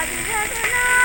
I'll be